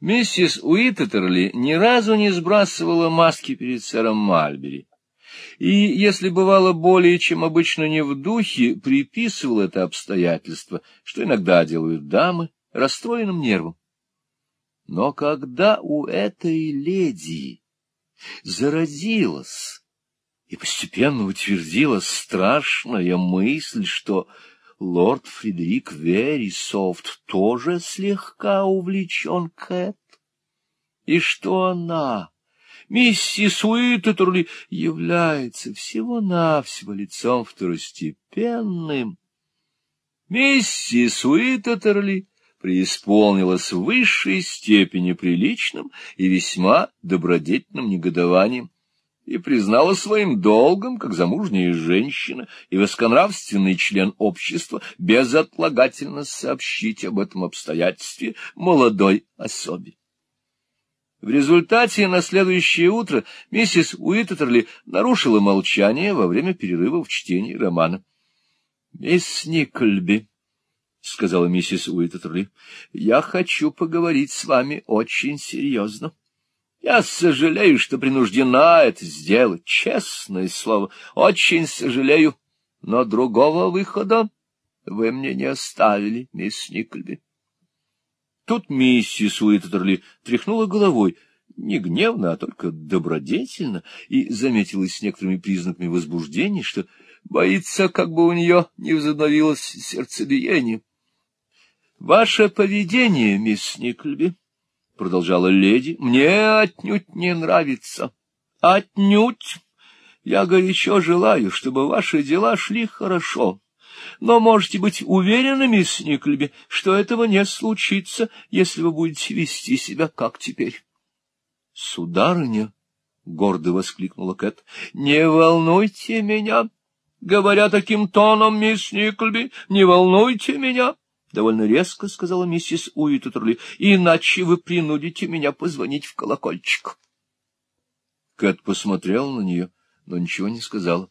Миссис Уиттерли ни разу не сбрасывала маски перед сэром Мальбери. И, если бывало более чем обычно не в духе, приписывал это обстоятельство, что иногда делают дамы, расстроенным нервом. Но когда у этой леди зародилась и постепенно утвердилась страшная мысль, что лорд Фредерик Верисофт тоже слегка увлечен Кэт, и что она, миссис Уиттерли, является всего-навсего лицом второстепенным. Миссис Уиттерли преисполнилась в высшей степени приличным и весьма добродетельным негодованием и признала своим долгом, как замужняя женщина и восконравственный член общества, безотлагательно сообщить об этом обстоятельстве молодой особе. В результате на следующее утро миссис Уиттерли нарушила молчание во время перерыва в чтении романа. — Мисс Никольби, — сказала миссис Уиттерли, — я хочу поговорить с вами очень серьезно. — я сожалею, что принуждена это сделать, честное слово, очень сожалею, но другого выхода вы мне не оставили, мисс Никольби. Тут миссис Уиттерли тряхнула головой, не гневно, а только добродетельно, и заметила с некоторыми признаками возбуждения, что боится, как бы у нее не возобновилось сердцебиение. — Ваше поведение, мисс Никольби, — продолжала леди, — мне отнюдь не нравится. Отнюдь! Я горячо желаю, чтобы ваши дела шли хорошо. Но можете быть уверены, мисс Никльби, что этого не случится, если вы будете вести себя как теперь. — Сударыня! — гордо воскликнула Кэт. — Не волнуйте меня! Говоря таким тоном, мисс Никльби, не волнуйте меня! —— довольно резко сказала миссис Уиттерли, — иначе вы принудите меня позвонить в колокольчик. Кэт посмотрела на нее, но ничего не сказала.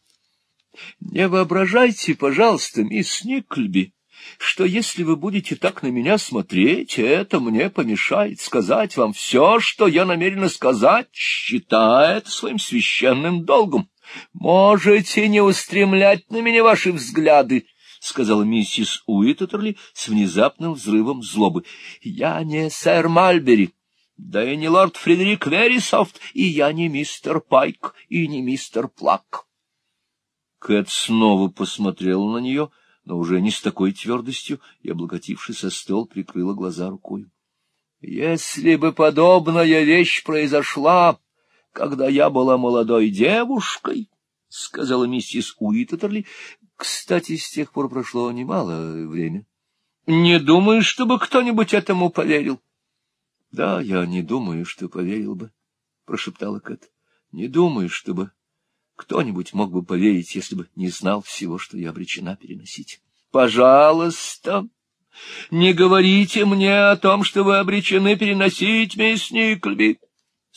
— Не воображайте, пожалуйста, мисс Никльби, что если вы будете так на меня смотреть, это мне помешает сказать вам все, что я намерена сказать, считая это своим священным долгом. Можете не устремлять на меня ваши взгляды, —— сказала миссис Уиттерли с внезапным взрывом злобы. — Я не сэр Мальбери, да и не лорд Фредерик Верисофт, и я не мистер Пайк и не мистер Плак. Кэт снова посмотрела на нее, но уже не с такой твердостью, и, облокотившись о стол, прикрыла глаза рукой. — Если бы подобная вещь произошла, когда я была молодой девушкой, — сказала миссис Уиттерли, кстати, с тех пор прошло немало время. Не думаю, чтобы кто-нибудь этому поверил. — Да, я не думаю, что поверил бы, — прошептала Кэт. — Не думаю, чтобы кто-нибудь мог бы поверить, если бы не знал всего, что я обречена переносить. — Пожалуйста, не говорите мне о том, что вы обречены переносить, мисс Никльби. —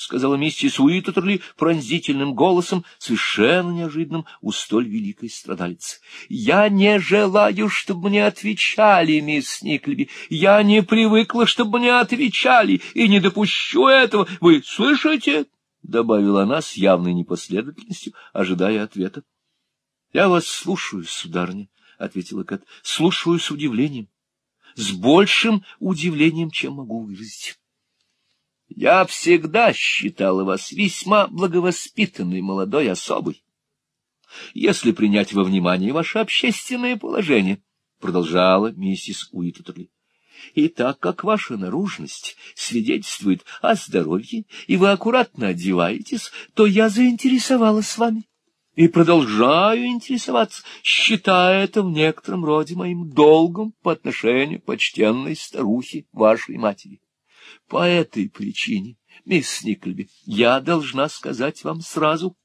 сказала миссис Уиттерли пронзительным голосом, совершенно неожиданным у столь великой страдалицы. — Я не желаю, чтобы мне отвечали, мисс Никлеби. Я не привыкла, чтобы мне отвечали, и не допущу этого. Вы слышите? — добавила она с явной непоследовательностью, ожидая ответа. — Я вас слушаю, сударыня, — ответила Кэт. — Слушаю с удивлением, с большим удивлением, чем могу выразить. Я всегда считала вас весьма благовоспитанной молодой особой. Если принять во внимание ваше общественное положение, — продолжала миссис Уиттерли, — и так как ваша наружность свидетельствует о здоровье, и вы аккуратно одеваетесь, то я заинтересовалась вами и продолжаю интересоваться, считая это в некотором роде моим долгом по отношению к почтенной старухе вашей матери. По этой причине, мисс Никльби, я должна сказать вам сразу,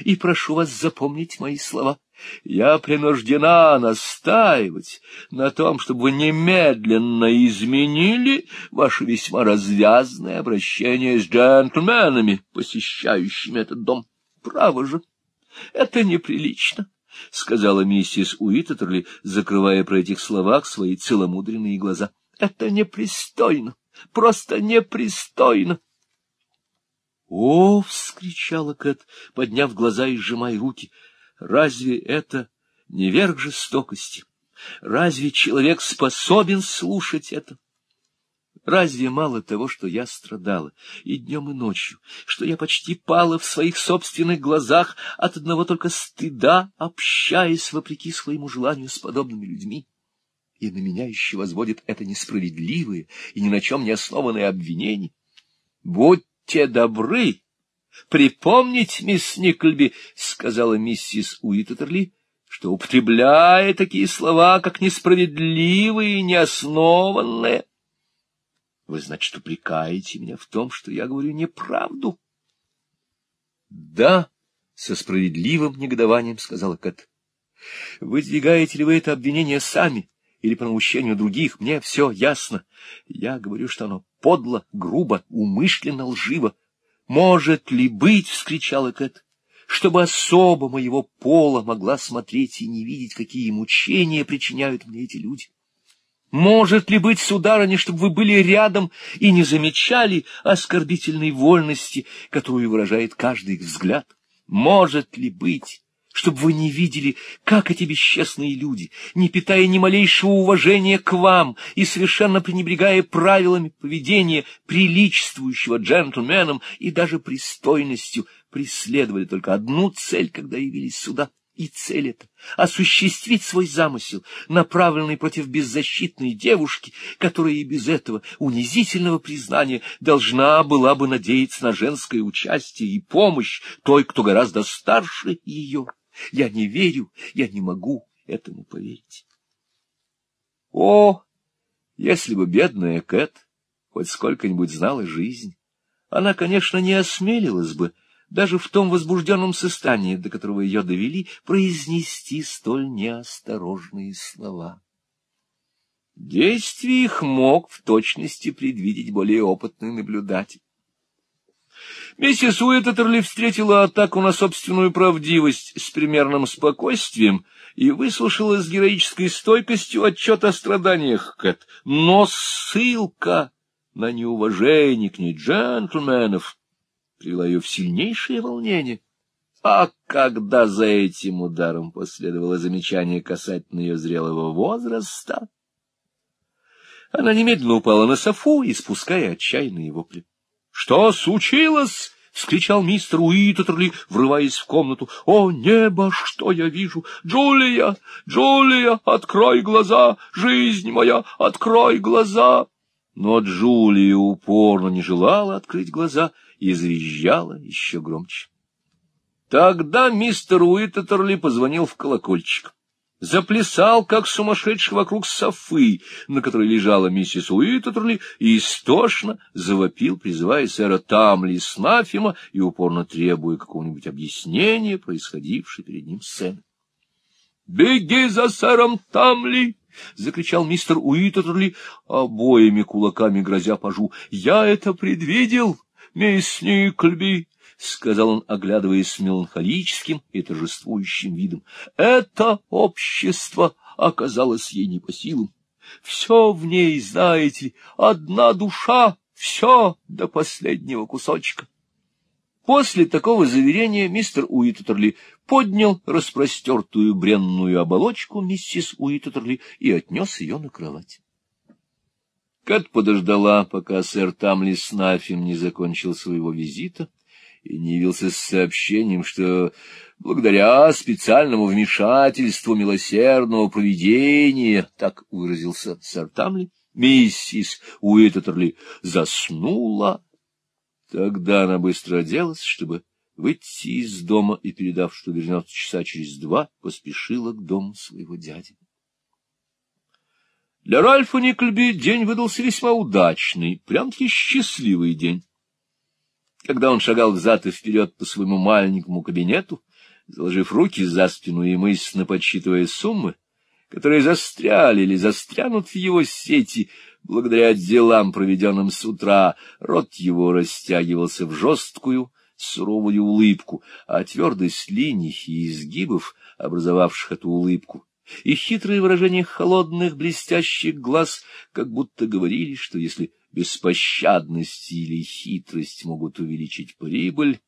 и прошу вас запомнить мои слова. Я принуждена настаивать на том, чтобы вы немедленно изменили ваше весьма развязное обращение с джентльменами, посещающими этот дом. Право же, это неприлично. — сказала миссис Уиттерли, закрывая про этих словах свои целомудренные глаза. — Это непристойно просто непристойно. — О! — вскричала Кэт, подняв глаза и сжимая руки. — Разве это не верх жестокости? Разве человек способен слушать это? Разве мало того, что я страдала и днем, и ночью, что я почти пала в своих собственных глазах от одного только стыда, общаясь вопреки своему желанию с подобными людьми? И на меня еще возводит это несправедливое и ни на чем не основанное обвинение. Будьте добры! Припомнить, мисс Никльби, — сказала миссис Уиттерли, — что, употребляя такие слова, как несправедливые и неоснованные, вы, значит, упрекаете меня в том, что я говорю неправду? — Да, — со справедливым негодованием сказала Кэт. — Выдвигаете ли вы это обвинение сами или по наущению других? Мне все ясно. Я говорю, что оно подло, грубо, умышленно лживо. — Может ли быть, — вскричала Кэт, — чтобы особо моего пола могла смотреть и не видеть, какие мучения причиняют мне эти люди? Может ли быть, сударыня, чтобы вы были рядом и не замечали оскорбительной вольности, которую выражает каждый их взгляд? Может ли быть, чтобы вы не видели, как эти бесчестные люди, не питая ни малейшего уважения к вам и совершенно пренебрегая правилами поведения, приличествующего джентльменам и даже пристойностью, преследовали только одну цель, когда явились сюда — и цель эта — осуществить свой замысел, направленный против беззащитной девушки, которая и без этого унизительного признания должна была бы надеяться на женское участие и помощь той, кто гораздо старше ее. Я не верю, я не могу этому поверить. О, если бы бедная Кэт хоть сколько-нибудь знала жизнь, она, конечно, не осмелилась бы даже в том возбужденном состоянии, до которого ее довели, произнести столь неосторожные слова. Действие их мог в точности предвидеть более опытный наблюдатель. Миссис Уиттерли встретила атаку на собственную правдивость с примерным спокойствием и выслушала с героической стойкостью отчет о страданиях Кэт. Но ссылка на неуважение к ней джентльменов привела ее в сильнейшее волнение. А когда за этим ударом последовало замечание касательно ее зрелого возраста, она немедленно упала на софу, испуская отчаянные вопли. — Что случилось? — вскричал мистер Уиттерли, врываясь в комнату. — О, небо, что я вижу! Джулия! Джулия, открой глаза! Жизнь моя, открой глаза! Но Джулия упорно не желала открыть глаза и завизжала еще громче. Тогда мистер Уиттерли позвонил в колокольчик. Заплясал, как сумасшедший вокруг софы, на которой лежала миссис Уиттерли, и истошно завопил, призывая сэра Тамли с Нафима и упорно требуя какого-нибудь объяснения происходившей перед ним сцены. — Беги за сэром Тамли! — закричал мистер Уиттерли, обоими кулаками грозя пажу. — Я это предвидел! мисс Никльби, — сказал он, оглядываясь меланхолическим и торжествующим видом, — это общество оказалось ей не по силам. Все в ней, знаете ли, одна душа, все до последнего кусочка. После такого заверения мистер Уиттерли поднял распростертую бренную оболочку миссис Уиттерли и отнес ее на кровать. Кэт подождала, пока сэр Тамли Снафин не закончил своего визита и не явился с сообщением, что благодаря специальному вмешательству милосердного провидения, так выразился сэр Тамли, миссис Уиттерли заснула. Тогда она быстро оделась, чтобы выйти из дома и, передав, что вернется часа через два, поспешила к дому своего дяди. Для Ральфа Никльби день выдался весьма удачный, прям-таки счастливый день. Когда он шагал взад и вперед по своему маленькому кабинету, заложив руки за спину и мысленно подсчитывая суммы, которые застряли или застрянут в его сети благодаря делам, проведенным с утра, рот его растягивался в жесткую, суровую улыбку, а твердость линий и изгибов, образовавших эту улыбку, и хитрые выражения холодных блестящих глаз как будто говорили, что если беспощадность или хитрость могут увеличить прибыль,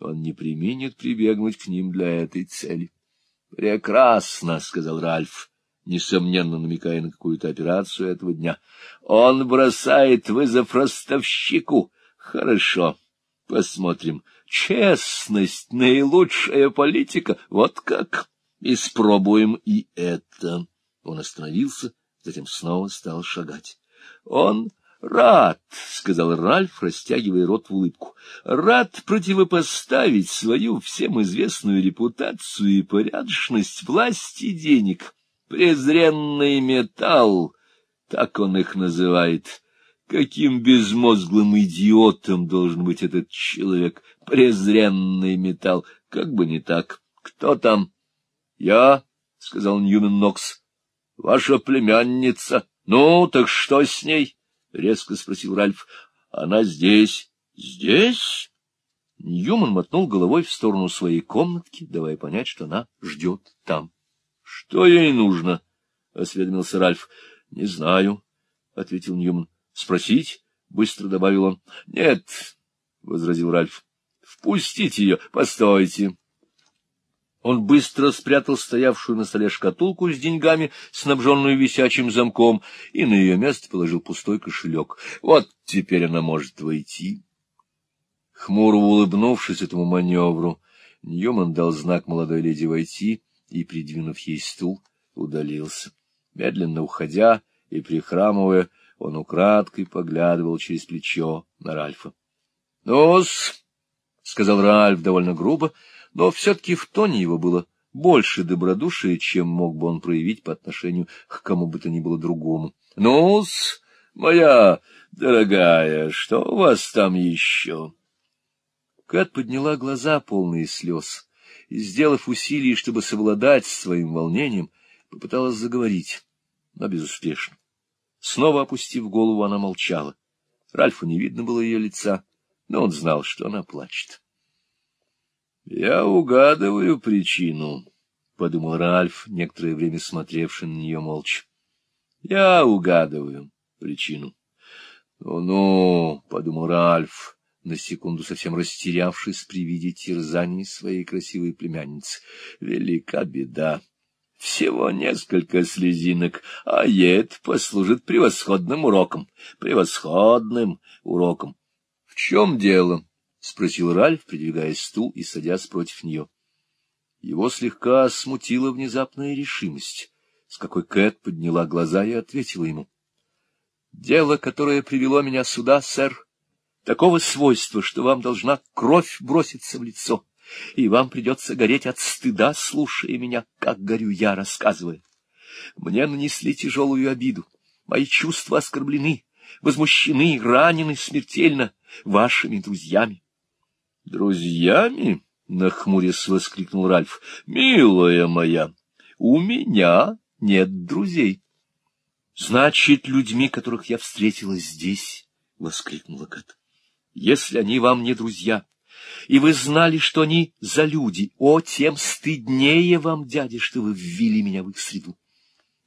он не применит прибегнуть к ним для этой цели. — Прекрасно, — сказал Ральф, несомненно намекая на какую-то операцию этого дня. — Он бросает вызов ростовщику. Хорошо, посмотрим. Честность — наилучшая политика. Вот как. Испробуем и это. Он остановился, затем снова стал шагать. Он Рад, — сказал Ральф, растягивая рот в улыбку, — рад противопоставить свою всем известную репутацию и порядочность власти денег. Презренный металл, так он их называет. Каким безмозглым идиотом должен быть этот человек? Презренный металл, как бы не так. Кто там? — Я, — сказал Ньюмен Нокс. — Ваша племянница. Ну, так что с ней? —— резко спросил Ральф. — Она здесь. — Здесь? Ньюман мотнул головой в сторону своей комнатки, давая понять, что она ждет там. — Что ей нужно? — осведомился Ральф. — Не знаю, — ответил Ньюман. — Спросить? — быстро добавил он. — Нет, — возразил Ральф. — Впустите ее. Постойте. Он быстро спрятал стоявшую на столе шкатулку с деньгами, снабженную висячим замком, и на ее место положил пустой кошелек. Вот теперь она может войти. Хмуро улыбнувшись этому маневру, Ньюман дал знак молодой леди войти и, придвинув ей стул, удалился. Медленно уходя и прихрамывая, он украдкой поглядывал через плечо на Ральфа. — Ну-с, — сказал Ральф довольно грубо, — но все-таки в тоне его было больше добродушия, чем мог бы он проявить по отношению к кому бы то ни было другому. — Ну-с, моя дорогая, что у вас там еще? Кэт подняла глаза, полные слез, и, сделав усилие, чтобы совладать с своим волнением, попыталась заговорить, но безуспешно. Снова опустив голову, она молчала. Ральфу не видно было ее лица, но он знал, что она плачет. — Я угадываю причину, — подумал Ральф, некоторое время смотревший на нее молча. — Я угадываю причину. «Ну — подумал Ральф, на секунду совсем растерявшись при виде терзаний своей красивой племянницы. — Велика беда. Всего несколько слезинок, а ед послужит превосходным уроком. Превосходным уроком. — В чем дело? —— спросил Ральф, придвигая стул и садясь против нее. Его слегка смутила внезапная решимость, с какой Кэт подняла глаза и ответила ему. — Дело, которое привело меня сюда, сэр, такого свойства, что вам должна кровь броситься в лицо, и вам придется гореть от стыда, слушая меня, как горю я, рассказывая. Мне нанесли тяжелую обиду, мои чувства оскорблены, возмущены, ранены смертельно вашими друзьями. — Друзьями? — нахмурясь воскликнул Ральф. — Милая моя, у меня нет друзей. — Значит, людьми, которых я встретила здесь, — воскликнула Кэт. — Если они вам не друзья, и вы знали, что они за люди, о, тем стыднее вам, дядя, что вы ввели меня в их среду.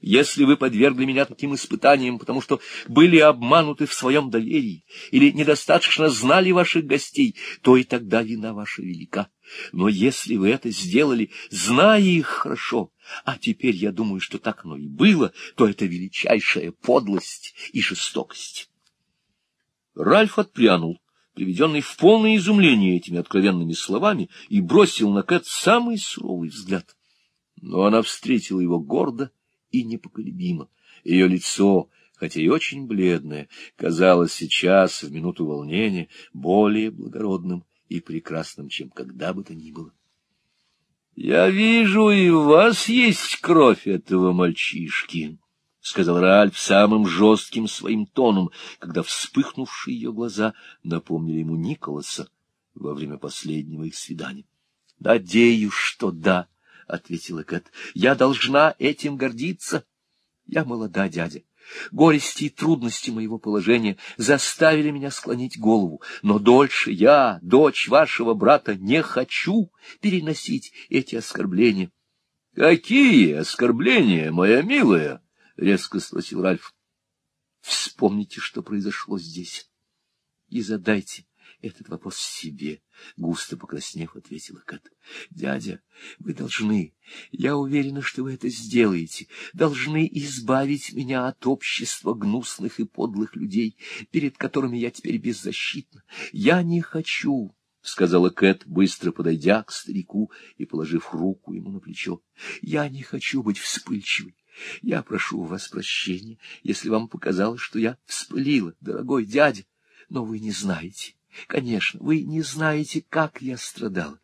Если вы подвергли меня таким испытаниям, потому что были обмануты в своем доверии или недостаточно знали ваших гостей, то и тогда вина ваша велика. Но если вы это сделали, зная их хорошо, а теперь я думаю, что так оно и было, то это величайшая подлость и жестокость. Ральф отпрянул, приведенный в полное изумление этими откровенными словами, и бросил на Кэт самый суровый взгляд. Но она встретила его гордо, и непоколебимо. Ее лицо, хотя и очень бледное, казалось сейчас, в минуту волнения, более благородным и прекрасным, чем когда бы то ни было. — Я вижу, и у вас есть кровь этого мальчишки, — сказал Ральф самым жестким своим тоном, когда вспыхнувшие ее глаза напомнили ему Николаса во время последнего их свидания. — Надеюсь, что да, — ответила Кэт. — Я должна этим гордиться. Я молода, дядя. Горести и трудности моего положения заставили меня склонить голову, но дольше я, дочь вашего брата, не хочу переносить эти оскорбления. — Какие оскорбления, моя милая? — резко спросил Ральф. — Вспомните, что произошло здесь, и задайте этот вопрос себе, — густо покраснев, ответила Кат. — Дядя, вы должны, я уверена, что вы это сделаете, должны избавить меня от общества гнусных и подлых людей, перед которыми я теперь беззащитна. Я не хочу, — сказала Кэт, быстро подойдя к старику и положив руку ему на плечо. — Я не хочу быть вспыльчивой. Я прошу у вас прощения, если вам показалось, что я вспылила, дорогой дядя, но вы не знаете. Конечно, вы не знаете, как я страдала.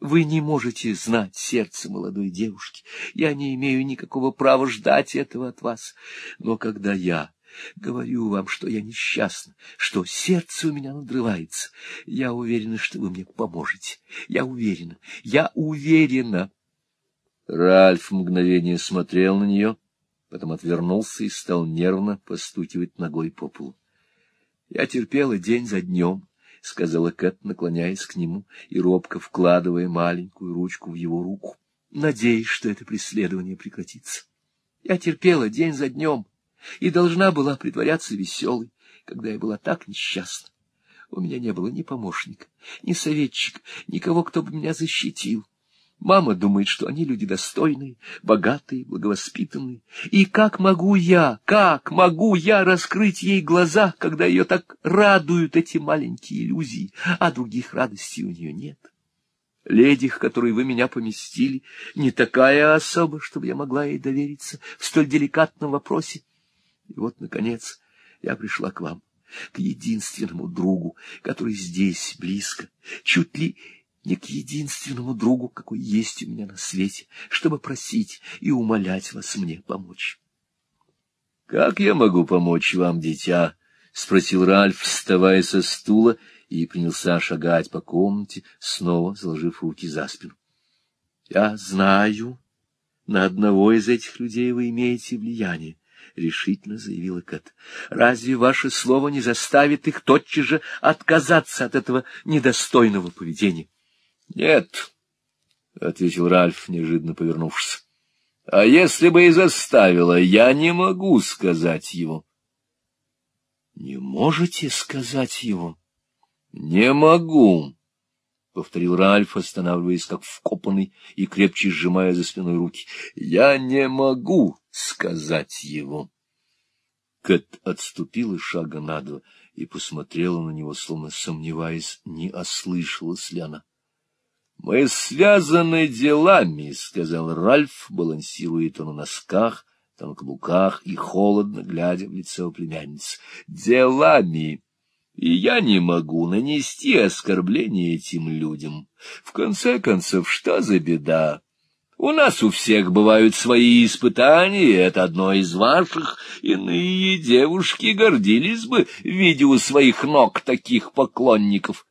Вы не можете знать сердце молодой девушки. Я не имею никакого права ждать этого от вас. Но когда я говорю вам, что я несчастна, что сердце у меня надрывается, я уверена, что вы мне поможете. Я уверена, я уверена. Ральф мгновение смотрел на нее, потом отвернулся и стал нервно постукивать ногой по полу. Я терпела день за днем, — сказала Кэт, наклоняясь к нему и робко вкладывая маленькую ручку в его руку, надеясь, что это преследование прекратится. Я терпела день за днем и должна была притворяться веселой, когда я была так несчастна. У меня не было ни помощника, ни советчика, никого, кто бы меня защитил. Мама думает, что они люди достойные, богатые, благовоспитанные. И как могу я, как могу я раскрыть ей глаза, когда ее так радуют эти маленькие иллюзии, а других радостей у нее нет? Леди, к которой вы меня поместили, не такая особа, чтобы я могла ей довериться в столь деликатном вопросе. И вот, наконец, я пришла к вам, к единственному другу, который здесь, близко, чуть ли не к единственному другу, какой есть у меня на свете, чтобы просить и умолять вас мне помочь. — Как я могу помочь вам, дитя? — спросил Ральф, вставая со стула, и принялся шагать по комнате, снова заложив руки за спину. — Я знаю, на одного из этих людей вы имеете влияние, — решительно заявила Кэт. — Разве ваше слово не заставит их тотчас же отказаться от этого недостойного поведения? —— Нет, — ответил Ральф, неожиданно повернувшись. — А если бы и заставила, я не могу сказать его. — Не можете сказать его? — Не могу, — повторил Ральф, останавливаясь как вкопанный и крепче сжимая за спиной руки. — Я не могу сказать его. Кэт отступила шага на два и посмотрела на него, словно сомневаясь, не ослышалась ли она. — Мы связаны делами, — сказал Ральф, балансируя то на носках, то на каблуках и холодно глядя в лицо племянницы. — Делами. И я не могу нанести оскорбление этим людям. В конце концов, что за беда? У нас у всех бывают свои испытания, это одно из ваших. Иные девушки гордились бы, видя у своих ног таких поклонников.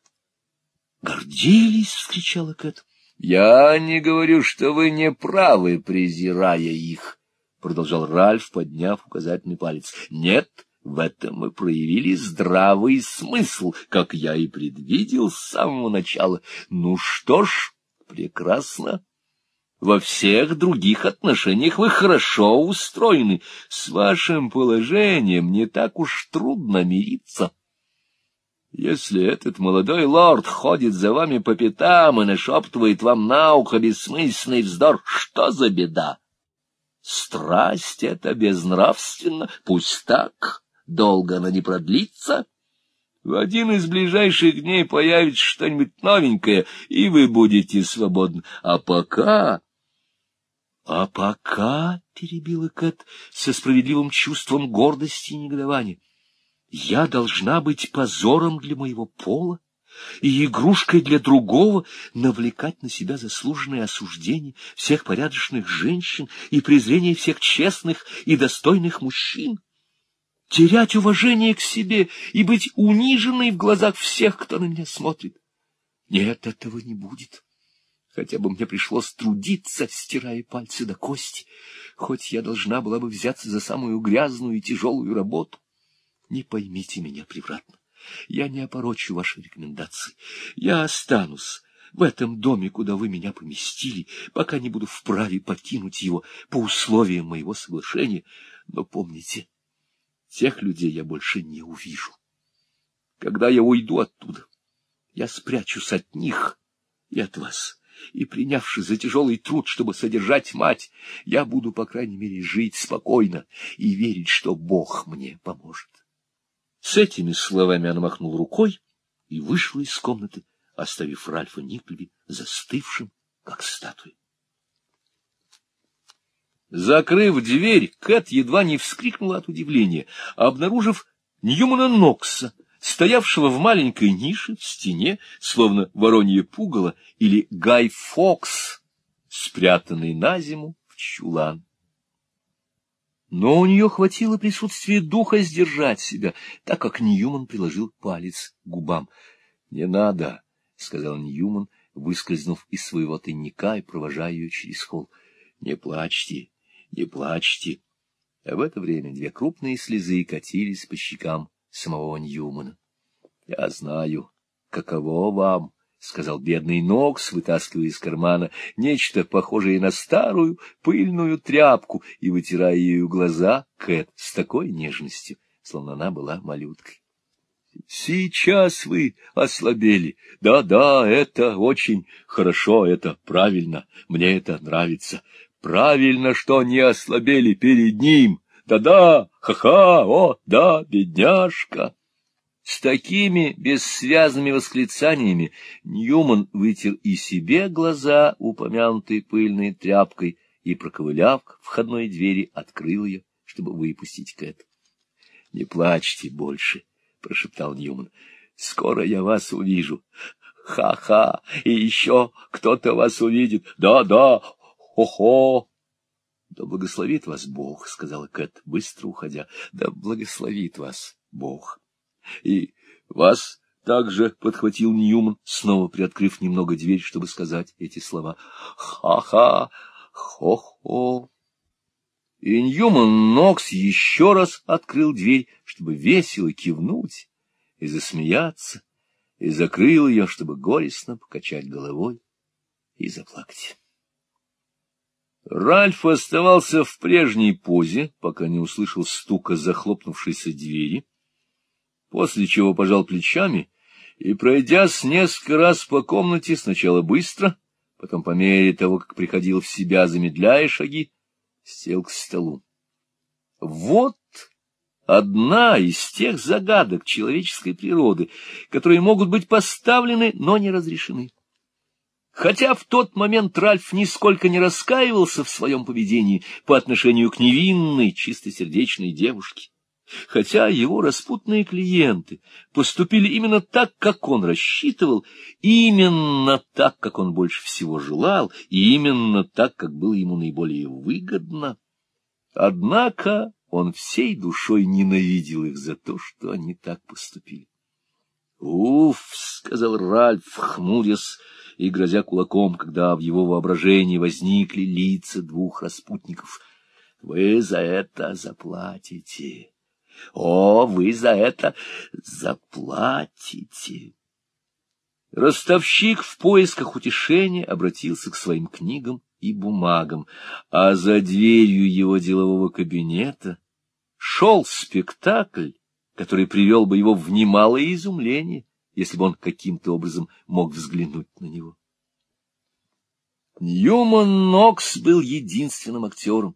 Гордились, — вскричала Кэт. — Я не говорю, что вы не правы, презирая их, — продолжал Ральф, подняв указательный палец. — Нет, в этом мы проявили здравый смысл, как я и предвидел с самого начала. Ну что ж, прекрасно. Во всех других отношениях вы хорошо устроены. С вашим положением не так уж трудно мириться. — если этот молодой лорд ходит за вами по пятам и нашептывает вам на ухо бессмысленный вздор, что за беда? Страсть — это безнравственно, пусть так, долго она не продлится. В один из ближайших дней появится что-нибудь новенькое, и вы будете свободны. А пока... — А пока, — перебила Кэт со справедливым чувством гордости и негодования, — я должна быть позором для моего пола и игрушкой для другого, навлекать на себя заслуженное осуждение всех порядочных женщин и презрение всех честных и достойных мужчин, терять уважение к себе и быть униженной в глазах всех, кто на меня смотрит. Нет, этого не будет. Хотя бы мне пришлось трудиться, стирая пальцы до кости, хоть я должна была бы взяться за самую грязную и тяжелую работу. Не поймите меня превратно. Я не опорочу ваши рекомендации. Я останусь в этом доме, куда вы меня поместили, пока не буду вправе покинуть его по условиям моего соглашения. Но помните, тех людей я больше не увижу. Когда я уйду оттуда, я спрячусь от них и от вас, и, принявши за тяжелый труд, чтобы содержать мать, я буду, по крайней мере, жить спокойно и верить, что Бог мне поможет. С этими словами она махнула рукой и вышла из комнаты, оставив Ральфа Никльби застывшим, как статуя. Закрыв дверь, Кэт едва не вскрикнула от удивления, обнаружив Ньюмана Нокса, стоявшего в маленькой нише в стене, словно воронье пугало, или Гай Фокс, спрятанный на зиму в чулан. Но у нее хватило присутствия духа сдержать себя, так как Ньюман приложил палец к губам. — Не надо, — сказал Ньюман, выскользнув из своего тайника и провожая ее через холл. — Не плачьте, не плачьте. А в это время две крупные слезы катились по щекам самого Ньюмана. — Я знаю, каково вам, — сказал бедный Нокс, вытаскивая из кармана нечто похожее на старую пыльную тряпку и вытирая ею глаза Кэт с такой нежностью, словно она была малюткой. — Сейчас вы ослабели. Да-да, это очень хорошо, это правильно, мне это нравится. Правильно, что не ослабели перед ним. Да-да, ха-ха, о, да, бедняжка. С такими бессвязными восклицаниями Ньюман вытер и себе глаза, упомянутой пыльной тряпкой, и, проковыляв к входной двери, открыл ее, чтобы выпустить Кэт. — Не плачьте больше, — прошептал Ньюман. — Скоро я вас увижу. Ха-ха, и еще кто-то вас увидит. Да-да, хо-хо. — Да благословит вас Бог, — сказала Кэт, быстро уходя. — Да благословит вас Бог. — И вас также подхватил Ньюман, снова приоткрыв немного дверь, чтобы сказать эти слова. «Ха-ха! Хо-хо!» И Ньюман Нокс еще раз открыл дверь, чтобы весело кивнуть и засмеяться, и закрыл ее, чтобы горестно покачать головой и заплакать. Ральф оставался в прежней позе, пока не услышал стука захлопнувшейся двери, после чего пожал плечами и, пройдясь несколько раз по комнате, сначала быстро, потом по мере того, как приходил в себя, замедляя шаги, сел к столу. Вот одна из тех загадок человеческой природы, которые могут быть поставлены, но не разрешены. Хотя в тот момент Ральф нисколько не раскаивался в своем поведении по отношению к невинной, чистосердечной девушке хотя его распутные клиенты поступили именно так, как он рассчитывал, именно так, как он больше всего желал, и именно так, как было ему наиболее выгодно. Однако он всей душой ненавидел их за то, что они так поступили. — Уф! — сказал Ральф, хмурясь и грозя кулаком, когда в его воображении возникли лица двух распутников. — Вы за это заплатите. О, вы за это заплатите. Ростовщик в поисках утешения обратился к своим книгам и бумагам, а за дверью его делового кабинета шел спектакль, который привел бы его в немалое изумление, если бы он каким-то образом мог взглянуть на него. Ньюман Нокс был единственным актером,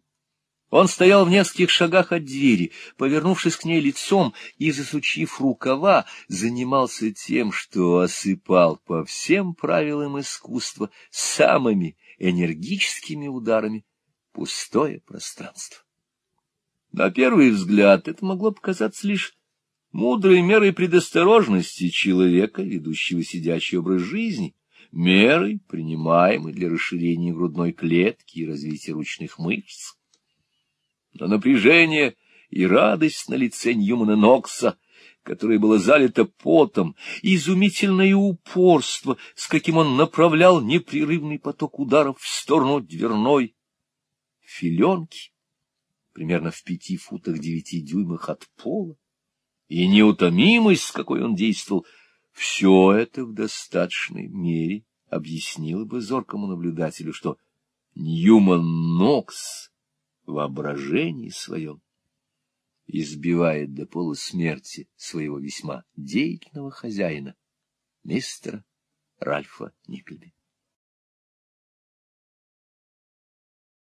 он стоял в нескольких шагах от двери, повернувшись к ней лицом и, засучив рукава, занимался тем, что осыпал по всем правилам искусства самыми энергическими ударами пустое пространство. На первый взгляд это могло показаться лишь мудрой мерой предосторожности человека, ведущего сидячий образ жизни, мерой, принимаемой для расширения грудной клетки и развития ручных мышц но напряжение и радость на лице Ньюмана Нокса, которое было залито потом, изумительное упорство, с каким он направлял непрерывный поток ударов в сторону дверной филенки, примерно в пяти футах девяти дюймах от пола, и неутомимость, с какой он действовал, все это в достаточной мере объяснило бы зоркому наблюдателю, что Ньюман Нокс воображении своем избивает до полусмерти своего весьма деятельного хозяина, мистера Ральфа Никльби.